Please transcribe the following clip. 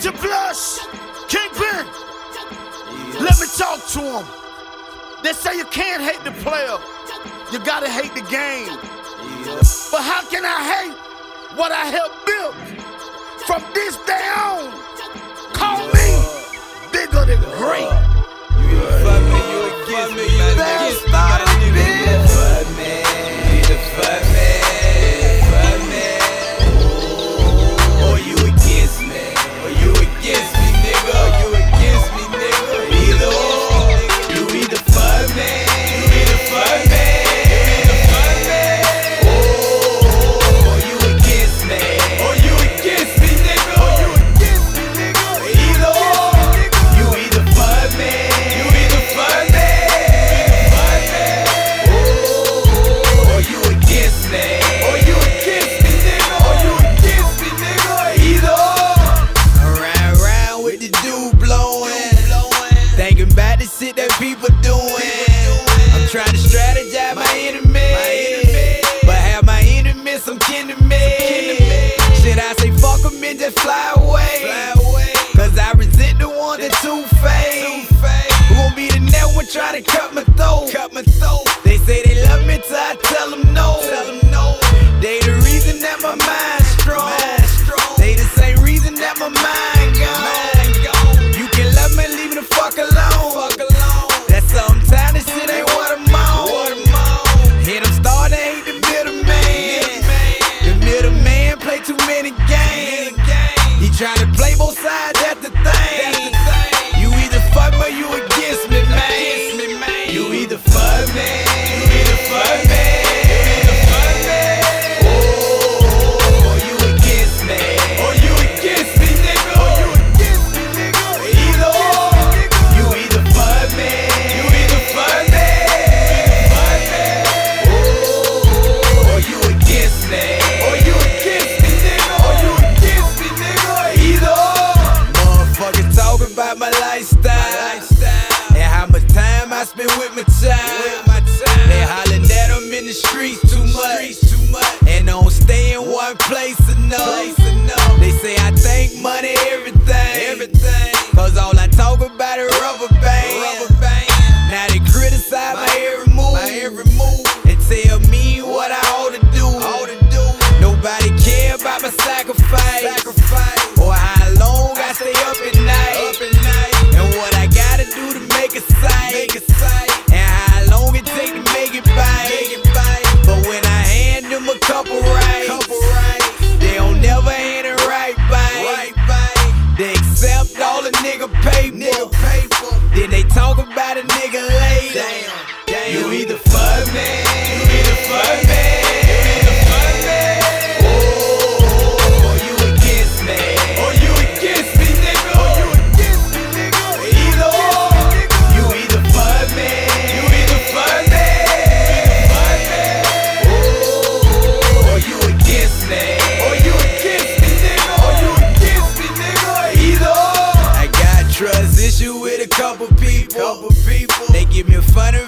to blush. Kingpin, let me talk to him. They say you can't hate the player, you gotta hate the game. But how can I hate what I helped build? From this day on, 'em and just fly away? Cause I resent the one that two faced. Who gon' be the next one try to cut my throat? Cut my throat. They say they love me till I tell them no. Tell them no. They the reason that my mind's strong. They the same reason that my mind gone. You can love me, leave me the fuck alone. Fuck alone. That sometimes this shit ain't what I'm on. Hit them starting to hate the middleman. The middleman play too many games. He to play both sides, Motherfuckers talking about my lifestyle. And how much time I spend with my child. They hollering that I'm in the streets too much. And don't stay in one place enough. They say I think money everything. Cause make a sight. And how long it take to make it bite. But when I hand them a couple rights, they don't never hand it right back. They accept all the nigga paper. Then they talk about a nigga later. You either fuck couple people. They give me a funny